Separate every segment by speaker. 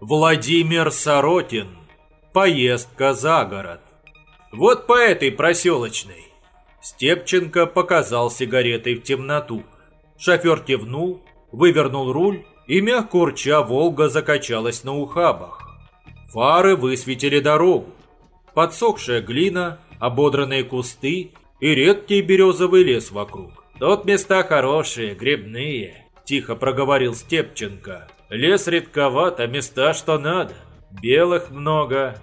Speaker 1: Владимир Соротин. Поездка за город. Вот по этой проселочной. Степченко показал сигаретой в темноту. Шофер кивнул, вывернул руль, и мягко урча Волга закачалась на ухабах. Фары высветили дорогу. Подсохшая глина, ободранные кусты и редкий березовый лес вокруг. «Тут места хорошие, грибные», – тихо проговорил Степченко. «Лес редковат, а места что надо. Белых много.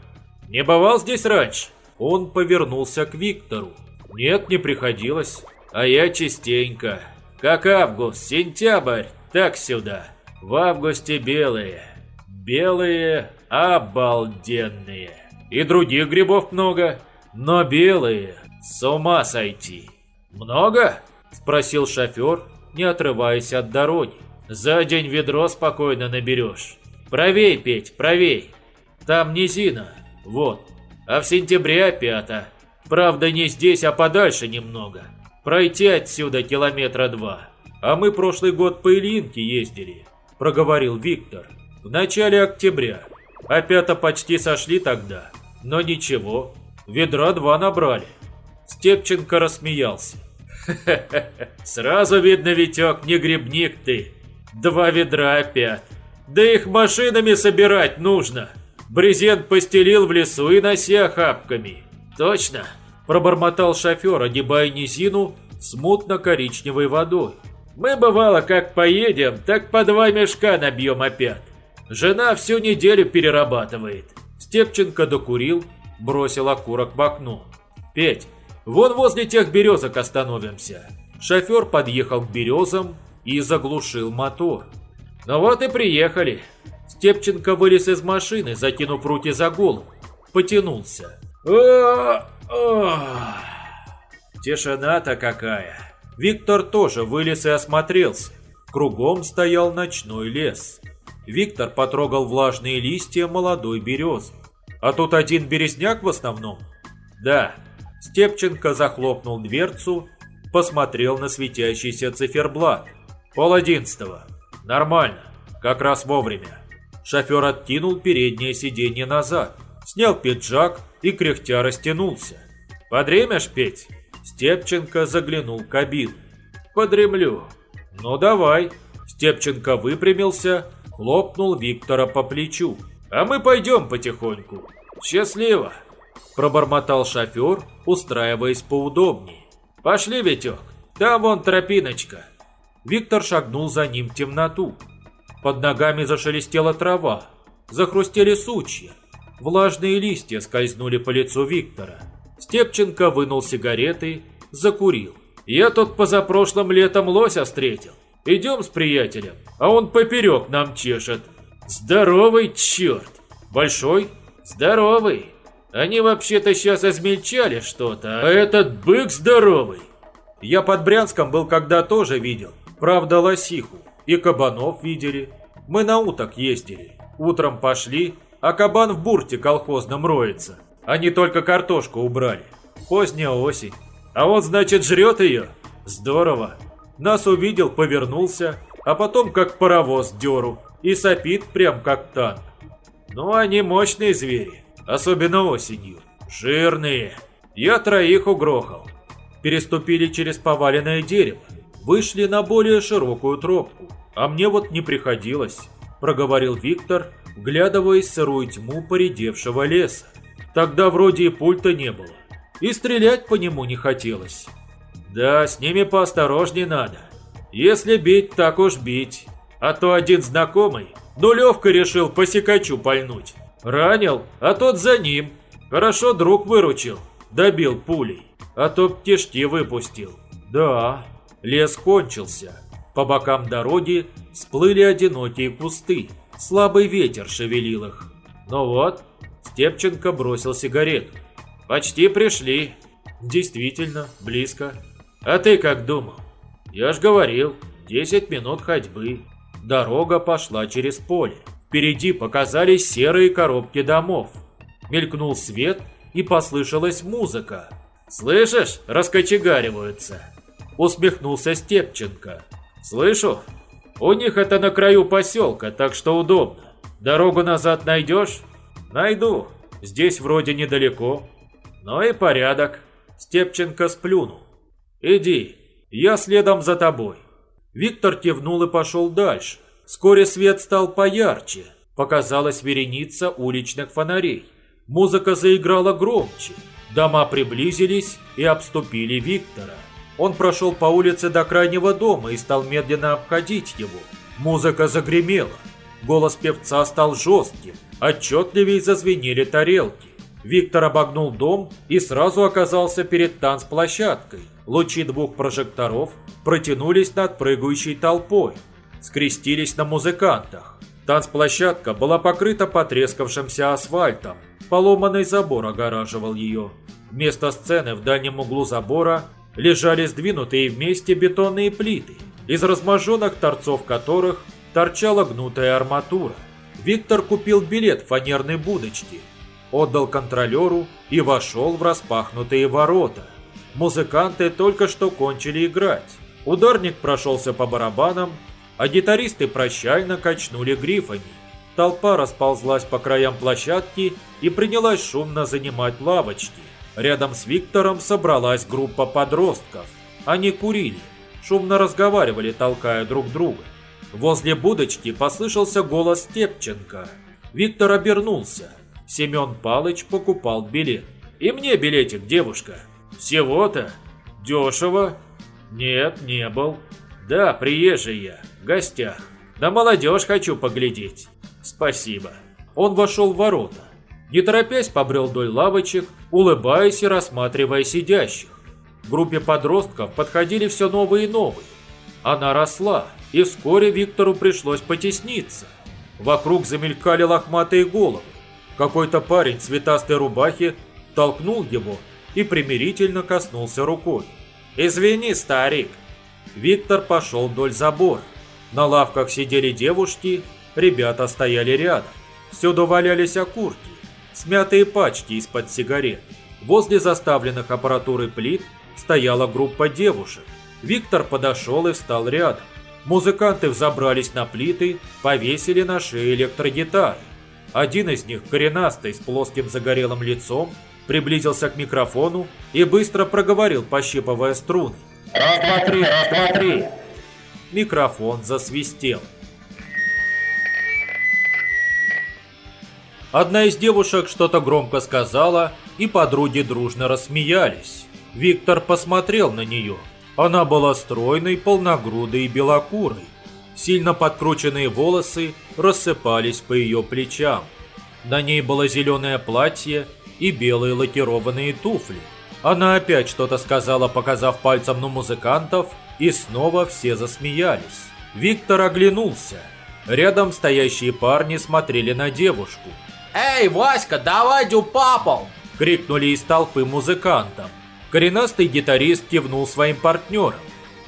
Speaker 1: Не бывал здесь раньше?» Он повернулся к Виктору. «Нет, не приходилось. А я частенько. Как август, сентябрь, так сюда. В августе белые. Белые обалденные. И других грибов много, но белые с ума сойти. Много? Спросил шофер, не отрываясь от дороги. За день ведро спокойно наберешь. Правей, Петь, правей. Там низина, вот. А в сентябре опята. Правда, не здесь, а подальше немного. Пройти отсюда километра два. А мы прошлый год по Ильинке ездили, проговорил Виктор. В начале октября. Опята почти сошли тогда. Но ничего, ведра два набрали. Степченко рассмеялся. Сразу видно, Витек, не грибник ты. Два ведра опять. Да их машинами собирать нужно. Брезент постелил в лесу и носи охапками. Точно? Пробормотал шофер, огибая низину с мутно-коричневой водой. Мы, бывало, как поедем, так по два мешка набьем опять. Жена всю неделю перерабатывает. Степченко докурил, бросил окурок в окно. Петь, вон возле тех березок остановимся. Шофер подъехал к березам и заглушил мотор. Ну вот и приехали. Степченко вылез из машины, закинув руки за голову. Потянулся. Тишина-то какая. Виктор тоже вылез и осмотрелся. Кругом стоял ночной лес. Виктор потрогал влажные листья молодой березы. А тут один березняк в основном? Да. Степченко захлопнул дверцу, посмотрел на светящийся циферблат. Пол одиннадцатого. Нормально. Как раз вовремя. Шофер откинул переднее сиденье назад, снял пиджак и кряхтя растянулся. «Подремешь, Петь?» Степченко заглянул в кабину. «Подремлю». «Ну давай». Степченко выпрямился, хлопнул Виктора по плечу. «А мы пойдем потихоньку». «Счастливо», пробормотал шофер, устраиваясь поудобнее. «Пошли, Витек, там вон тропиночка». Виктор шагнул за ним в темноту. Под ногами зашелестела трава, захрустели сучья. Влажные листья скользнули по лицу Виктора. Степченко вынул сигареты, закурил. «Я тут позапрошлым летом лося встретил. Идем с приятелем, а он поперек нам чешет. Здоровый черт! Большой? Здоровый. Они вообще-то сейчас измельчали что-то, а этот бык здоровый. Я под Брянском был когда тоже видел. Правда, лосиху. И кабанов видели. Мы на уток ездили. Утром пошли, а кабан в бурте колхозном роется. Они только картошку убрали. Поздняя осень. А он, значит, жрет ее? Здорово. Нас увидел, повернулся, а потом как паровоз деру. И сопит прям как танк. Ну, они мощные звери. Особенно осенью. Жирные. Я троих угрохал. Переступили через поваленное дерево. Вышли на более широкую тропку. А мне вот не приходилось, проговорил Виктор, вглядываясь в сырую тьму поредевшего леса. Тогда вроде и пульта не было. И стрелять по нему не хотелось. Да, с ними поосторожнее надо. Если бить, так уж бить. А то один знакомый нулевка решил по секачу пальнуть. Ранил, а тот за ним. Хорошо друг выручил, добил пулей. А то птишки выпустил. Да, лес кончился. По бокам дороги всплыли одинокие кусты. Слабый ветер шевелил их. Ну вот, Степченко бросил сигарету. «Почти пришли». «Действительно, близко». «А ты как думал?» «Я ж говорил, 10 минут ходьбы». Дорога пошла через поле. Впереди показались серые коробки домов. Мелькнул свет и послышалась музыка. «Слышишь, раскочегариваются!» Усмехнулся Степченко. «Слышу, у них это на краю поселка, так что удобно. Дорогу назад найдешь? Найду. Здесь вроде недалеко. Но и порядок. Степченко сплюнул. Иди, я следом за тобой. Виктор кивнул и пошел дальше. Вскоре свет стал поярче. Показалась вереница уличных фонарей. Музыка заиграла громче. Дома приблизились и обступили Виктора. Он прошел по улице до крайнего дома и стал медленно обходить его. Музыка загремела. Голос певца стал жестким. Отчетливее зазвенели тарелки. Виктор обогнул дом и сразу оказался перед танцплощадкой. Лучи двух прожекторов протянулись над прыгающей толпой, скрестились на музыкантах. Танцплощадка была покрыта потрескавшимся асфальтом. Поломанный забор огораживал ее. Вместо сцены в дальнем углу забора лежали сдвинутые вместе бетонные плиты, из разможенных торцов которых торчала гнутая арматура. Виктор купил билет в фанерной будочке, отдал контролеру и вошел в распахнутые ворота. Музыканты только что кончили играть. Ударник прошелся по барабанам, а гитаристы прощально качнули грифами. Толпа расползлась по краям площадки и принялась шумно занимать лавочки. Рядом с Виктором собралась группа подростков. Они курили, шумно разговаривали, толкая друг друга. Возле будочки послышался голос Степченко. Виктор обернулся. Семен Палыч покупал билет. «И мне билетик, девушка». «Всего-то? Дешево?» «Нет, не был». «Да, приезжий я, в гостях. На молодежь хочу поглядеть». «Спасибо». Он вошел в ворота. Не торопясь побрел вдоль лавочек, улыбаясь и рассматривая сидящих. В группе подростков подходили все новые и новые. Она росла, и вскоре Виктору пришлось потесниться. Вокруг замелькали лохматые головы. Какой-то парень в цветастой рубахе толкнул его и примирительно коснулся рукой. «Извини, старик!» Виктор пошел вдоль забора. На лавках сидели девушки, ребята стояли рядом. Всюду валялись окурки, смятые пачки из-под сигарет. Возле заставленных аппаратурой плит стояла группа девушек. Виктор подошел и встал рядом. Музыканты взобрались на плиты, повесили на шею электрогитары. Один из них, коренастый, с плоским загорелым лицом, приблизился к микрофону и быстро проговорил, пощипывая струны. «Раз, два, три, раз, два, три!» Микрофон засвистел. Одна из девушек что-то громко сказала, и подруги дружно рассмеялись. Виктор посмотрел на нее. Она была стройной, полногрудой и белокурой. Сильно подкрученные волосы рассыпались по ее плечам. На ней было зеленое платье и белые лакированные туфли. Она опять что-то сказала, показав пальцем на музыкантов, и снова все засмеялись. Виктор оглянулся. Рядом стоящие парни смотрели на девушку.
Speaker 2: «Эй, Васька, давай дюпапал!»
Speaker 1: – крикнули из толпы музыкантам. Коренастый гитарист кивнул своим партнерам.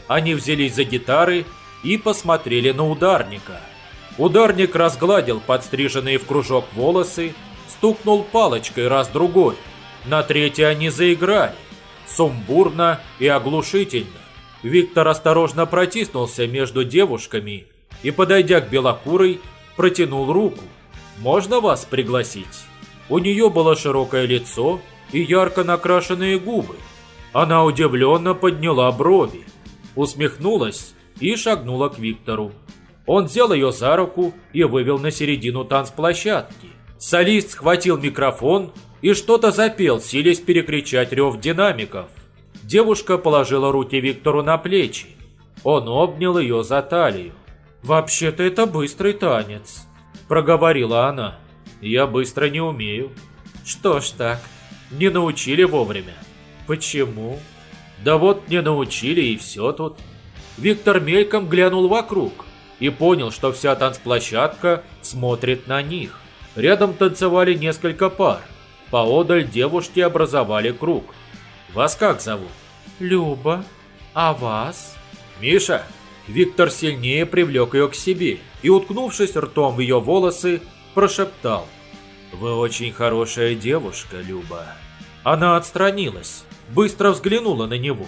Speaker 1: Они взялись за гитары и посмотрели на ударника. Ударник разгладил подстриженные в кружок волосы, стукнул палочкой раз-другой. На третий они заиграли. Сумбурно и оглушительно. Виктор осторожно протиснулся между девушками и, подойдя к белокурой, протянул руку. «Можно вас пригласить?» У нее было широкое лицо и ярко накрашенные губы. Она удивленно подняла брови, усмехнулась и шагнула к Виктору. Он взял ее за руку и вывел на середину танцплощадки. Солист схватил микрофон и что-то запел, силясь перекричать рев динамиков. Девушка положила руки Виктору на плечи. Он обнял ее за талию. «Вообще-то это быстрый танец», – проговорила она. «Я быстро не умею». «Что ж так, не научили вовремя». «Почему?» «Да вот не научили и все тут». Виктор мельком глянул вокруг и понял, что вся танцплощадка смотрит на них. Рядом танцевали несколько пар. Поодаль девушки образовали круг. «Вас как зовут?»
Speaker 2: «Люба. А вас?»
Speaker 1: «Миша». Виктор сильнее привлек ее к себе и, уткнувшись ртом в ее волосы, прошептал. «Вы очень хорошая девушка, Люба». Она отстранилась, быстро взглянула на него.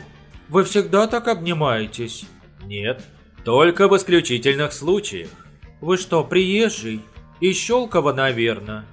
Speaker 1: «Вы всегда так обнимаетесь?» «Нет, только в исключительных случаях». «Вы что, приезжий?» Из Щелкова, наверное.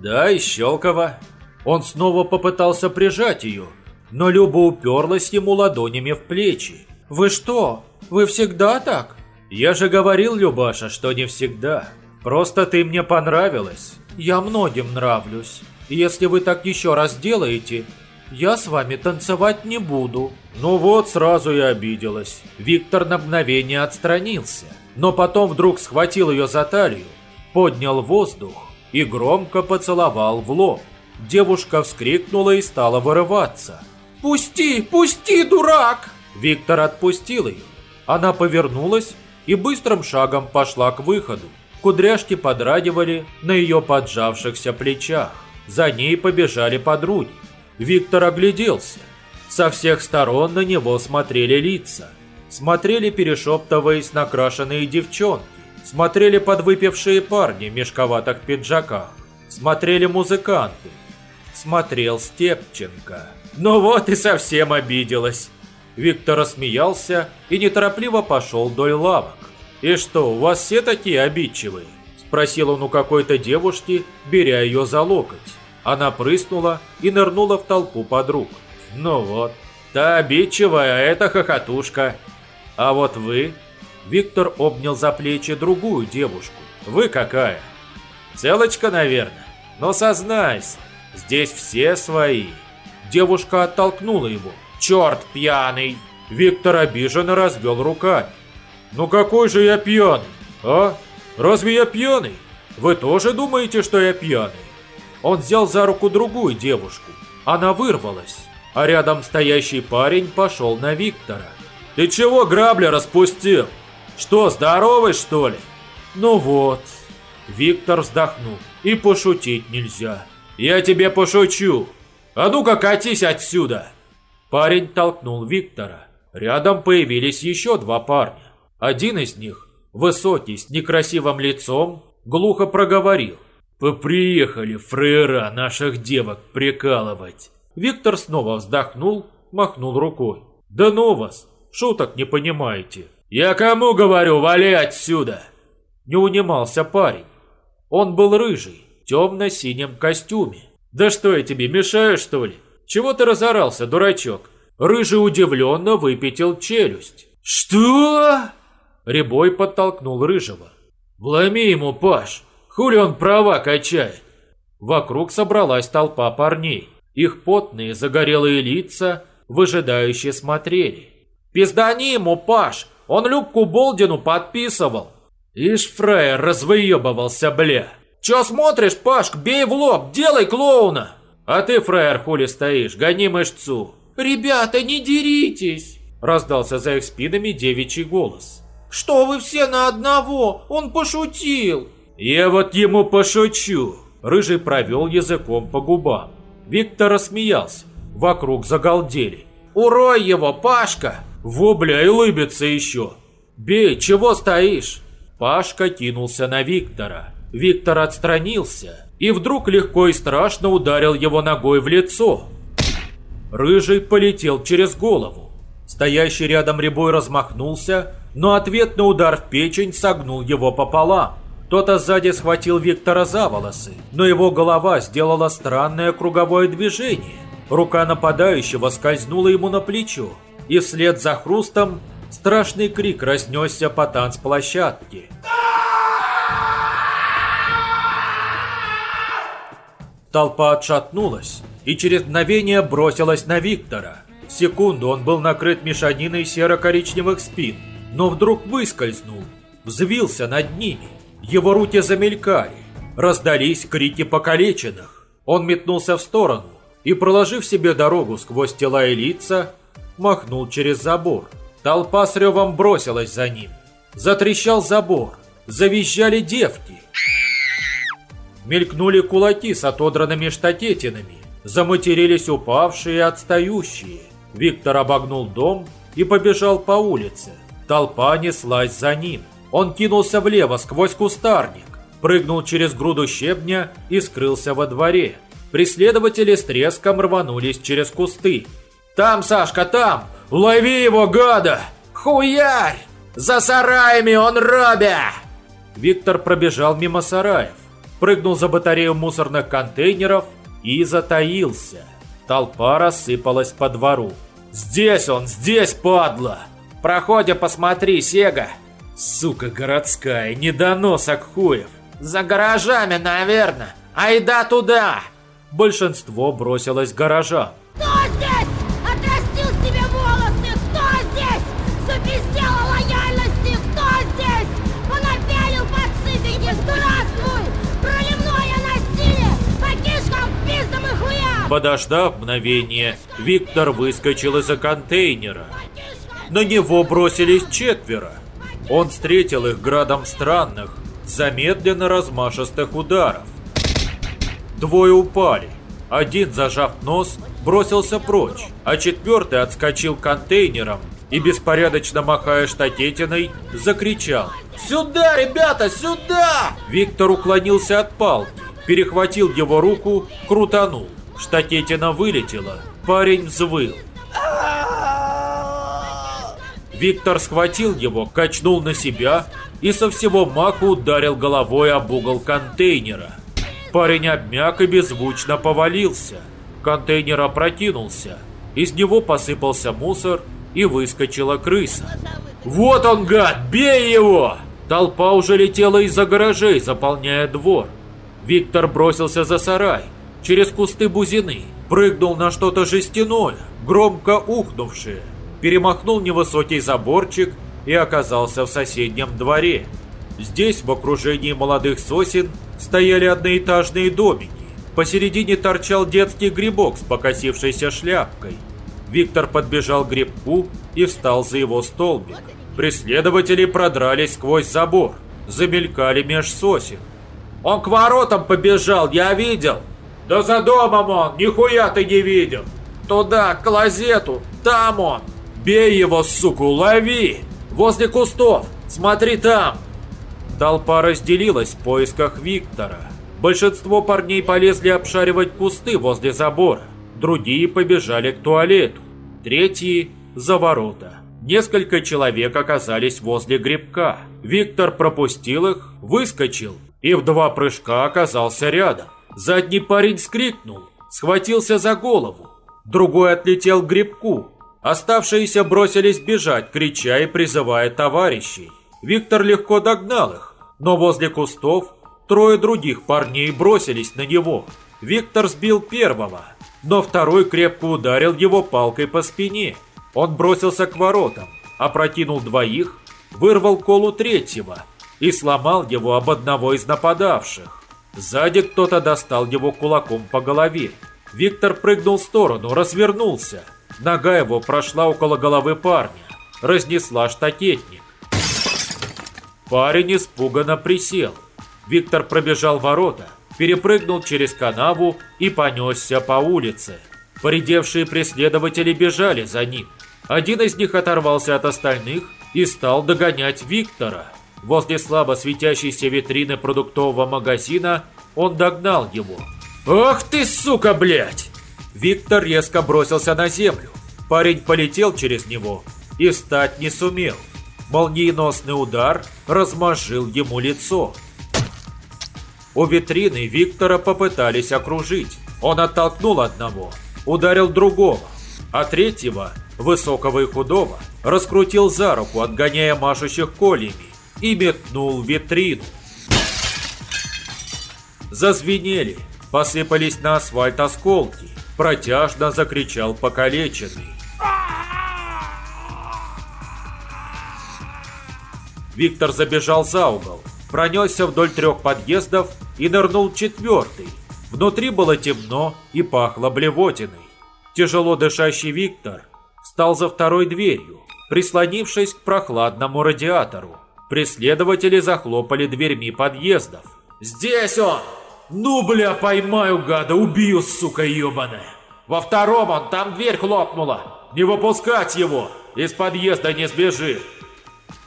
Speaker 1: Да, из Щелкова. Он снова попытался прижать ее, но Люба уперлась ему ладонями в плечи.
Speaker 2: «Вы что? Вы всегда так?»
Speaker 1: «Я же говорил, Любаша, что не всегда. Просто ты мне понравилась».
Speaker 2: «Я многим нравлюсь. Если вы так еще раз делаете, я с вами танцевать не буду».
Speaker 1: Ну вот, сразу и обиделась. Виктор на мгновение отстранился, но потом вдруг схватил ее за талию, поднял воздух и громко поцеловал в лоб. Девушка вскрикнула и стала вырываться.
Speaker 2: «Пусти, пусти, дурак!»
Speaker 1: Виктор отпустил ее. Она повернулась и быстрым шагом пошла к выходу. Кудряшки подрагивали на ее поджавшихся плечах. За ней побежали подруги. Виктор огляделся. Со всех сторон на него смотрели лица. Смотрели, перешептываясь, накрашенные девчонки. Смотрели подвыпившие парни в мешковатых пиджаках. Смотрели музыканты. Смотрел Степченко. Ну вот и совсем обиделась. Виктор рассмеялся и неторопливо пошел вдоль лавок. «И что, у вас все такие обидчивые?» Спросил он у какой-то девушки, беря ее за локоть. Она прыснула и нырнула в толпу подруг. «Ну вот, та обидчивая, а это хохотушка. А вот вы...» Виктор обнял за плечи другую девушку. «Вы какая?» «Целочка, наверное. Но сознайся, здесь все свои». Девушка оттолкнула его. «Черт пьяный!» Виктор обиженно развел руками. «Ну какой же я пьяный, а? Разве я пьяный? Вы тоже думаете, что я пьяный?» Он взял за руку другую девушку. Она вырвалась, а рядом стоящий парень пошел на Виктора. «Ты чего грабли распустил? Что, здоровый, что ли?» «Ну вот». Виктор вздохнул. «И пошутить нельзя. Я тебе пошучу. А ну-ка катись отсюда!» Парень толкнул Виктора. Рядом появились еще два парня. Один из них, высокий, с некрасивым лицом, глухо проговорил. «Поприехали фрейра наших девок прикалывать». Виктор снова вздохнул, махнул рукой. «Да ну вас, шуток не понимаете». «Я кому говорю, вали отсюда!» Не унимался парень. Он был рыжий, темно-синем костюме. «Да что я тебе, мешаю, что ли? Чего ты разорался, дурачок?» Рыжий удивленно выпятил челюсть. «Что?» Рябой подтолкнул Рыжего. «Вломи ему, Паш! Хули он права качает!» Вокруг собралась толпа парней. Их потные загорелые лица выжидающе смотрели. «Пиздани ему, Паш! Он Любку Болдину подписывал!» Ишь, фраер развыебывался, бля! «Чё смотришь, Пашк? Бей в лоб, делай клоуна!» «А ты, фраер, хули стоишь? Гони мышцу!»
Speaker 2: «Ребята, не деритесь!»
Speaker 1: Раздался за их спинами девичий голос.
Speaker 2: «Что вы все на одного? Он пошутил!»
Speaker 1: «Я вот ему пошучу!» Рыжий провел языком по губам. Виктор рассмеялся. Вокруг загалдели.
Speaker 2: «Урой его, Пашка!»
Speaker 1: «Во, бля, и лыбится еще!» «Бей, чего стоишь?» Пашка кинулся на Виктора. Виктор отстранился и вдруг легко и страшно ударил его ногой в лицо. Рыжий полетел через голову. Стоящий рядом рябой размахнулся, но ответный удар в печень согнул его пополам. Кто-то сзади схватил Виктора за волосы, но его голова сделала странное круговое движение. Рука нападающего скользнула ему на плечо, и вслед за хрустом страшный крик разнесся по танцплощадке. Толпа отшатнулась и через мгновение бросилась на Виктора. Секунду он был накрыт мешаниной серо-коричневых спин, но вдруг выскользнул, взвился над ними. Его руки замелькали, раздались крики покалеченных. Он метнулся в сторону и, проложив себе дорогу сквозь тела и лица, махнул через забор. Толпа с ревом бросилась за ним. Затрещал забор, завизжали девки. Мелькнули кулаки с отодранными штатетинами. Заматерились упавшие и отстающие. Виктор обогнул дом и побежал по улице. Толпа неслась за ним. Он кинулся влево сквозь кустарник, прыгнул через груду щебня и скрылся во дворе. Преследователи с треском рванулись через кусты. «Там, Сашка, там! Лови его, гада! Хуярь! За сараями он робя!» Виктор пробежал мимо сараев прыгнул за батарею мусорных контейнеров и затаился. Толпа рассыпалась по двору. «Здесь он, здесь, падла!»
Speaker 2: «Проходи, посмотри, Сега!»
Speaker 1: «Сука городская, недоносок хуев!»
Speaker 2: «За гаражами, наверное! Айда туда!»
Speaker 1: Большинство бросилось к гаражам. Подождав мгновение, Виктор выскочил из-за контейнера. На него бросились четверо. Он встретил их градом странных, замедленно размашистых ударов. Двое упали. Один, зажав нос, бросился прочь, а четвертый отскочил к контейнерам и, беспорядочно махая штатетиной, закричал «Сюда, ребята, сюда!» Виктор уклонился от палки, перехватил его руку, крутанул. Штатетина вылетела, парень взвыл. Виктор схватил его, качнул на себя и со всего маку ударил головой об угол контейнера. Парень обмяк и беззвучно повалился. Контейнер опрокинулся. Из него посыпался мусор и выскочила крыса. «Вот он, гад! Бей его!» Толпа уже летела из-за гаражей, заполняя двор. Виктор бросился за сарай, через кусты бузины, прыгнул на что-то жестяное, громко ухнувшее, перемахнул невысокий заборчик и оказался в соседнем дворе. Здесь, в окружении молодых сосен, стояли одноэтажные домики. Посередине торчал детский грибок с покосившейся шляпкой. Виктор подбежал к грибку и встал за его столбик. Преследователи продрались сквозь забор, замелькали меж сосен. «Он к воротам побежал, я видел!» «Да за домом он, нихуя ты не видел!» «Туда, к клозету, там он!» «Бей его, суку, лови! Возле кустов, смотри там!» Толпа разделилась в поисках Виктора. Большинство парней полезли обшаривать кусты возле забора, другие побежали к туалету, третьи – за ворота. Несколько человек оказались возле грибка. Виктор пропустил их, выскочил и в два прыжка оказался рядом. Задний парень скрикнул, схватился за голову. Другой отлетел к грибку. Оставшиеся бросились бежать, крича и призывая товарищей. Виктор легко догнал их, но возле кустов трое других парней бросились на него. Виктор сбил первого, но второй крепко ударил его палкой по спине. Он бросился к воротам, опрокинул двоих, вырвал колу третьего и сломал его об одного из нападавших. Сзади кто-то достал его кулаком по голове. Виктор прыгнул в сторону, развернулся. Нога его прошла около головы парня, разнесла штакетник. Парень испуганно присел. Виктор пробежал ворота, перепрыгнул через канаву и понесся по улице. Поредевшие преследователи бежали за ним. Один из них оторвался от остальных и стал догонять Виктора. Возле слабо светящейся витрины продуктового магазина он догнал его. «Ах ты, сука, блядь!» Виктор резко бросился на землю. Парень полетел через него и встать не сумел. Молниеносный удар размозжил ему лицо. У витрины Виктора попытались окружить. Он оттолкнул одного, ударил другого, а третьего, высокого и худого, раскрутил за руку, отгоняя машущих колями, и метнул витрину. Зазвенели, посыпались на асфальт осколки, протяжно закричал покалеченный. Виктор забежал за угол, пронесся вдоль трех подъездов и нырнул четвертый. Внутри было темно и пахло блевотиной. Тяжело дышащий Виктор встал за второй дверью, прислонившись к прохладному радиатору. Преследователи захлопали дверьми подъездов. «Здесь он! Ну, бля, поймаю гада, убью, сука ебаная!» «Во втором он, там дверь хлопнула! Не выпускать его! Из подъезда не сбежит!»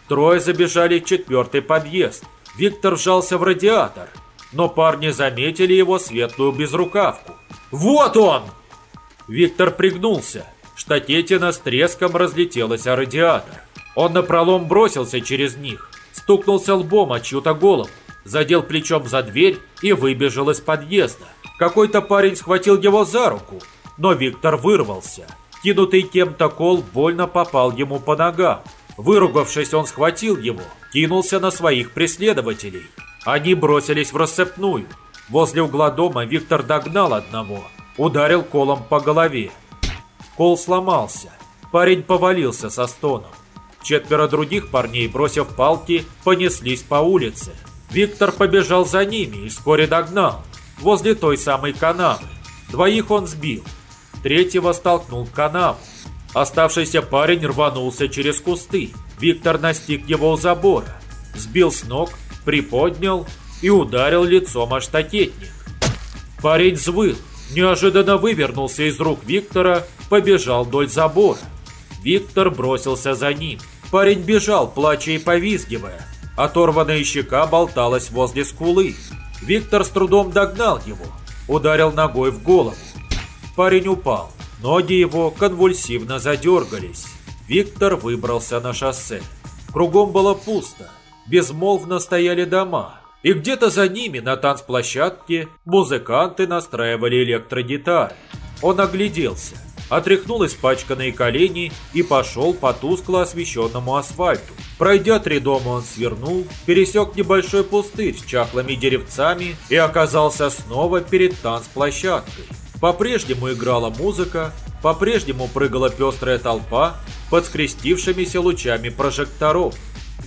Speaker 1: Трое забежали в четвертый подъезд. Виктор вжался в радиатор, но парни заметили его светлую безрукавку. «Вот он!» Виктор пригнулся. Штатетина с треском разлетелась о радиатор. Он напролом бросился через них, стукнулся лбом о чью-то голову, задел плечом за дверь и выбежал из подъезда. Какой-то парень схватил его за руку, но Виктор вырвался. Кинутый кем-то кол больно попал ему по ногам. Выругавшись, он схватил его, кинулся на своих преследователей. Они бросились в рассыпную. Возле угла дома Виктор догнал одного, ударил колом по голове. Кол сломался. Парень повалился со стоном. Четверо других парней, бросив палки, понеслись по улице. Виктор побежал за ними и вскоре догнал. Возле той самой канавы. Двоих он сбил. Третьего столкнул в канаву. Оставшийся парень рванулся через кусты. Виктор настиг его у забора. Сбил с ног, приподнял и ударил лицом о штакетник. Парень взвыл, неожиданно вывернулся из рук Виктора, побежал вдоль забора. Виктор бросился за ним. Парень бежал, плача и повизгивая. Оторванная щека болталась возле скулы. Виктор с трудом догнал его, ударил ногой в голову. Парень упал. Ноги его конвульсивно задергались. Виктор выбрался на шоссе. Кругом было пусто. Безмолвно стояли дома. И где-то за ними на танцплощадке музыканты настраивали электрогитары. Он огляделся, отряхнул испачканные колени и пошел по тускло освещенному асфальту. Пройдя три дома, он свернул, пересек небольшой пустырь с чахлыми деревцами и оказался снова перед танцплощадкой. По-прежнему играла музыка, по-прежнему прыгала пестрая толпа под скрестившимися лучами прожекторов.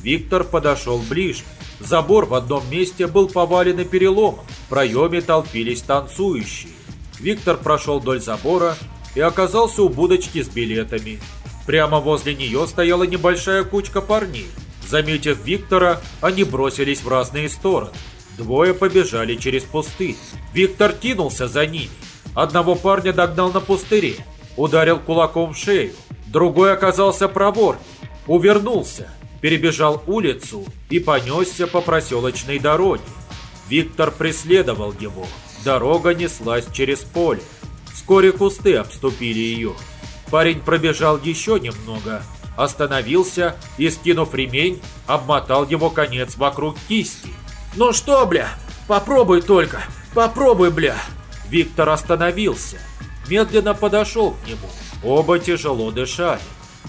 Speaker 1: Виктор подошел ближе. Забор в одном месте был повален и переломом. В проеме толпились танцующие. Виктор прошел вдоль забора и оказался у будочки с билетами. Прямо возле нее стояла небольшая кучка парней. Заметив Виктора, они бросились в разные стороны. Двое побежали через пустырь. Виктор кинулся за ними. Одного парня догнал на пустыре, ударил кулаком в шею. Другой оказался проворней, увернулся, перебежал улицу и понесся по проселочной дороге. Виктор преследовал его. Дорога неслась через поле. Вскоре кусты обступили ее. Парень пробежал еще немного, остановился и, скинув ремень, обмотал его конец вокруг кисти.
Speaker 2: «Ну что, бля, попробуй только, попробуй, бля!»
Speaker 1: Виктор остановился, медленно подошел к нему. Оба тяжело дышали.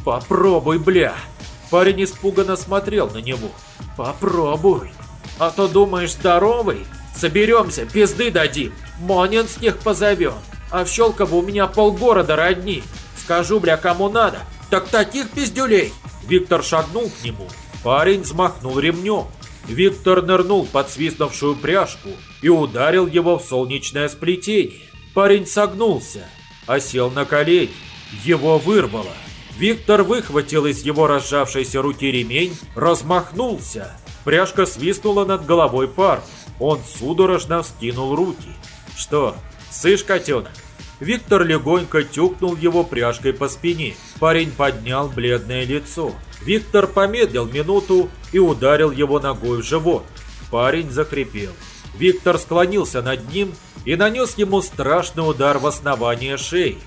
Speaker 1: «Попробуй, бля!» Парень испуганно смотрел на него. «Попробуй! А то думаешь здоровый? Соберемся, пизды дадим, Монинских позовем. А в Щелково у меня полгорода родни. Скажу, бля, кому надо, так таких пиздюлей!» Виктор шагнул к нему. Парень взмахнул ремнем. Виктор нырнул под свистнувшую пряжку и ударил его в солнечное сплетение. Парень согнулся, осел на колени. Его вырвало. Виктор выхватил из его разжавшейся руки ремень, размахнулся. Пряжка свистнула над головой пар. Он судорожно вскинул руки. «Что, сышь, котенок?» Виктор легонько тюкнул его пряжкой по спине. Парень поднял бледное лицо. Виктор помедлил минуту и ударил его ногой в живот. Парень захрипел. Виктор склонился над ним и нанес ему страшный удар в основание шеи.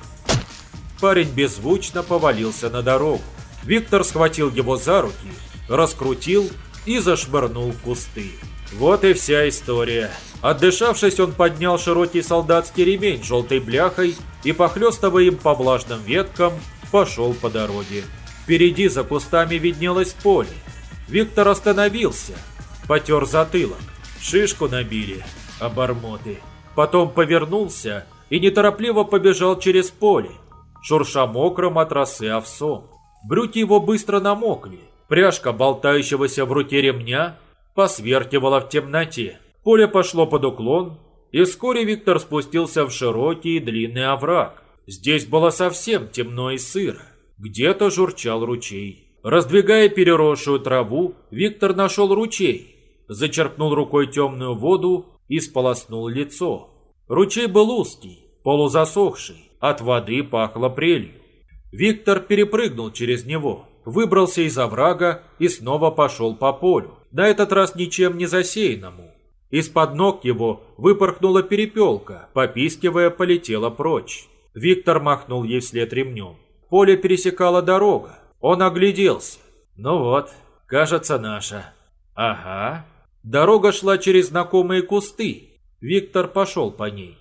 Speaker 1: Парень беззвучно повалился на дорогу. Виктор схватил его за руки, раскрутил и зашвырнул в кусты. Вот и вся история. Отдышавшись, он поднял широкий солдатский ремень с желтой бляхой и, похлестывая им по влажным веткам, пошел по дороге. Впереди за кустами виднелось поле. Виктор остановился, потер затылок. Шишку набили, обормоты. Потом повернулся и неторопливо побежал через поле, шурша мокрым от росы овсом. Брюки его быстро намокли. Пряжка болтающегося в руке ремня посверкивала в темноте. Поле пошло под уклон, и вскоре Виктор спустился в широкий и длинный овраг. Здесь было совсем темно и сыро. Где-то журчал ручей. Раздвигая переросшую траву, Виктор нашел ручей, зачерпнул рукой темную воду и сполоснул лицо. Ручей был узкий, полузасохший, от воды пахло прелью. Виктор перепрыгнул через него, выбрался из оврага и снова пошел по полю, на этот раз ничем не засеянному. Из-под ног его выпорхнула перепелка, попискивая, полетела прочь. Виктор махнул ей вслед ремнем. Поле пересекала дорога. Он огляделся. Ну вот, кажется, наша. Ага. Дорога шла через знакомые кусты. Виктор пошел по ней.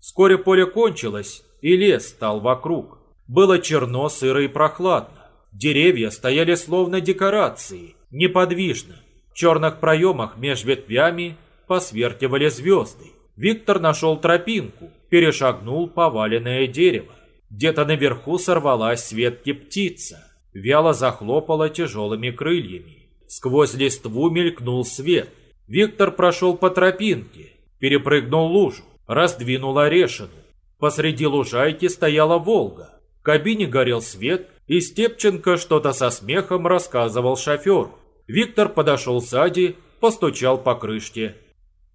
Speaker 1: Вскоре поле кончилось, и лес стал вокруг. Было черно, сыро и прохладно. Деревья стояли словно декорации, неподвижно. В черных проемах меж ветвями посвертивали звезды. Виктор нашел тропинку, перешагнул поваленное дерево. Где-то наверху сорвалась с ветки птица, вяло захлопала тяжелыми крыльями. Сквозь листву мелькнул свет. Виктор прошел по тропинке, перепрыгнул лужу, раздвинул орешину. Посреди лужайки стояла «Волга». В кабине горел свет, и Степченко что-то со смехом рассказывал шоферу. Виктор подошел сзади, постучал по крышке.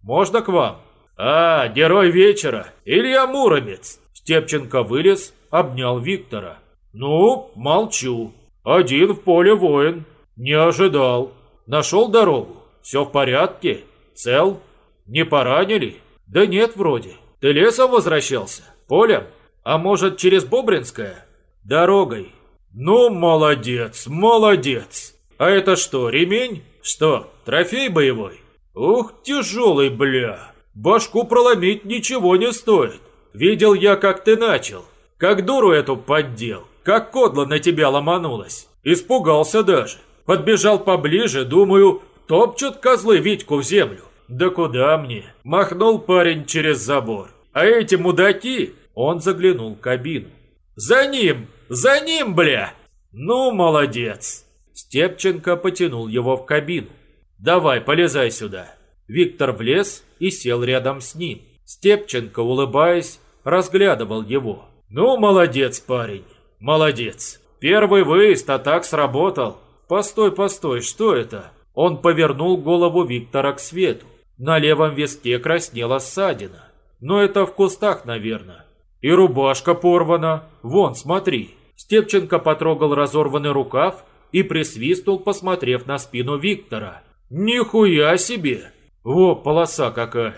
Speaker 1: «Можно к вам?» «А, герой вечера, Илья Муромец!» Степченко вылез, обнял Виктора. «Ну, молчу. Один в поле воин. Не ожидал. Нашел дорогу? Все в порядке? Цел? Не поранили? Да нет вроде. Ты лесом возвращался? Полем? А может, через Бобринское? Дорогой. Ну, молодец, молодец. А это что, ремень? Что, трофей боевой? Ух, тяжелый, бля. Башку проломить ничего не стоит. Видел я, как ты начал. Как дуру эту поддел. Как кодла на тебя ломанулась. Испугался даже. Подбежал поближе, думаю, топчут козлы Витьку в землю. Да куда мне? Махнул парень через забор. А эти мудаки... Он заглянул в кабину. «За ним! За ним, бля!» «Ну, молодец!» Степченко потянул его в кабину. «Давай, полезай сюда!» Виктор влез и сел рядом с ним. Степченко, улыбаясь, разглядывал его. «Ну, молодец, парень, молодец. Первый выезд, а так сработал. Постой, постой, что это?» Он повернул голову Виктора к свету. На левом виске краснела ссадина. Но это в кустах, наверное. И рубашка порвана. Вон, смотри. Степченко потрогал разорванный рукав и присвистнул, посмотрев на спину Виктора. «Нихуя себе! Во, полоса какая!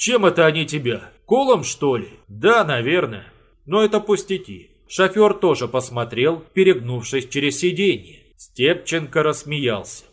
Speaker 1: Чем это они тебя? Колом, что ли? Да, наверное. Но это пустяки. Шофер тоже посмотрел, перегнувшись через сиденье. Степченко рассмеялся.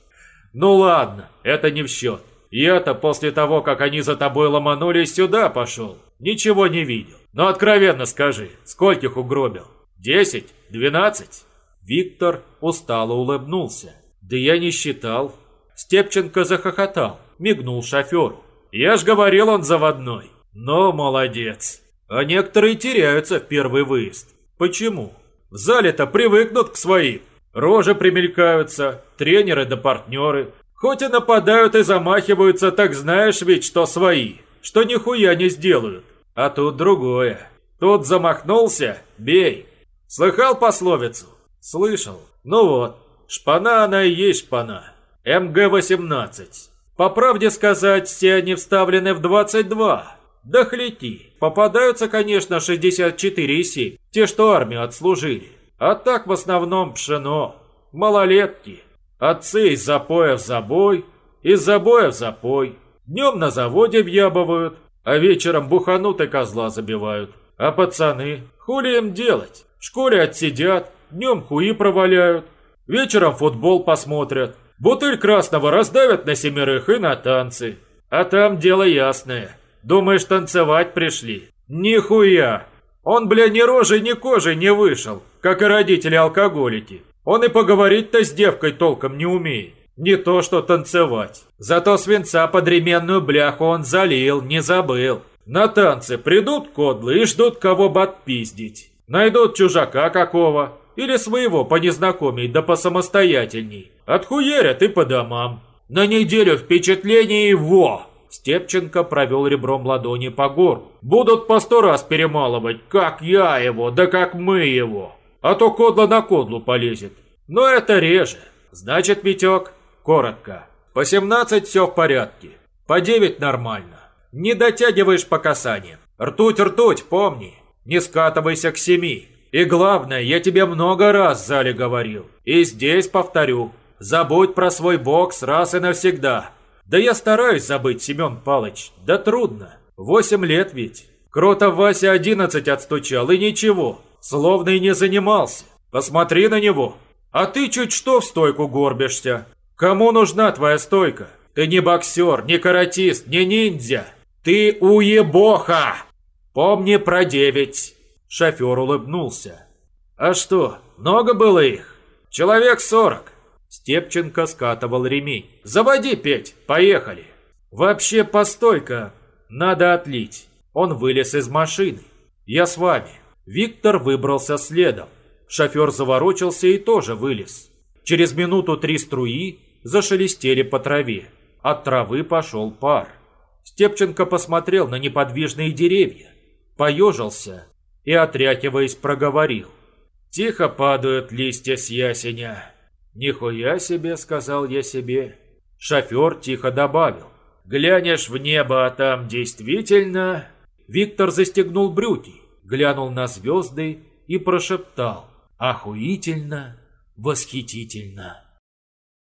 Speaker 1: Ну ладно, это не в счет. Я-то после того, как они за тобой ломанулись, сюда пошел. Ничего не видел. Но откровенно скажи, скольких угробил? Десять? Двенадцать?» Виктор устало улыбнулся. «Да я не считал». Степченко захохотал, мигнул шоферу. Я ж говорил, он заводной. Но молодец. А некоторые теряются в первый выезд. Почему? В зале-то привыкнут к своим. Рожи примелькаются, тренеры да партнеры. Хоть и нападают и замахиваются, так знаешь ведь, что свои. Что нихуя не сделают. А тут другое. Тут замахнулся, бей. Слыхал пословицу? Слышал. Ну вот, шпана она и есть шпана. МГ-18. По правде сказать, все они вставлены в 22. Дохляти. Попадаются, конечно, 64,7. Те, что армию отслужили. А так в основном пшено. Малолетки. Отцы из запоя в забой, из забоя в запой. Днем на заводе въябывают, а вечером буханут и козла забивают. А пацаны, хули им делать? В школе отсидят, днем хуи проваляют, вечером футбол посмотрят. Бутыль красного раздавят на семерых и на танцы. А там дело ясное. Думаешь, танцевать пришли? Нихуя! Он, бля, ни рожей, ни кожей не вышел, как и родители-алкоголики. Он и поговорить-то с девкой толком не умеет. Не то что танцевать. Зато свинца под ременную бляху он залил, не забыл. На танцы придут кодлы и ждут кого бы отпиздить. Найдут чужака какого, или своего понезнакомей да посамостоятельней. Отхуярят и по домам. На неделю впечатлений во! Степченко провел ребром ладони по гору. Будут по сто раз перемалывать, как я его, да как мы его. А то кодло на кодлу полезет. Но это реже. Значит, Витек, коротко. По 17 все в порядке. По 9 нормально. Не дотягиваешь по касаниям. Ртуть, ртуть, помни. Не скатывайся к семи. И главное, я тебе много раз в зале говорил. И здесь повторю. Забудь про свой бокс раз и навсегда. Да я стараюсь забыть, Семен Палыч. Да трудно. Восемь лет ведь. Кротов Вася одиннадцать отстучал, и ничего. Словно и не занимался. Посмотри на него. А ты чуть что в стойку горбишься. Кому нужна твоя стойка? Ты не боксер, не каратист, не ниндзя. Ты уебоха! Помни про девять. Шофер улыбнулся. А что, много было их? Человек сорок. Степченко скатывал ремень. Заводи, Петь, поехали. Вообще, постой-ка, надо отлить. Он вылез из машины. Я с вами. Виктор выбрался следом. Шофер заворочился и тоже вылез. Через минуту три струи зашелестели по траве. От травы пошел пар. Степченко посмотрел на неподвижные деревья, поежился и, отряхиваясь, проговорил. «Тихо падают листья с ясеня». «Нихуя себе», — сказал я себе. Шофер тихо добавил. «Глянешь в небо, а там действительно...» Виктор застегнул брюки, глянул на звезды и прошептал. «Охуительно, восхитительно».